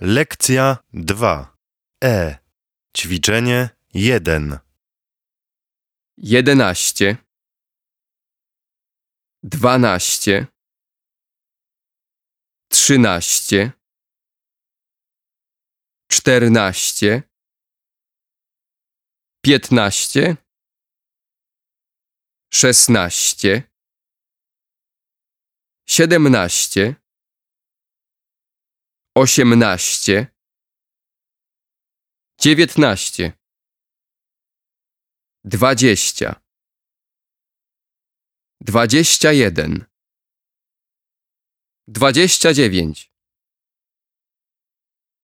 Lekcja 2. E. Ćwiczenie 1. jedenaście, dwanaście, trzynaście, czternaście, piętnaście, szesnaście, siedemnaście, osiemnaście, dziewiętnaście. Dwadzieścia, dwadzieścia jeden, dwadzieścia dziewięć,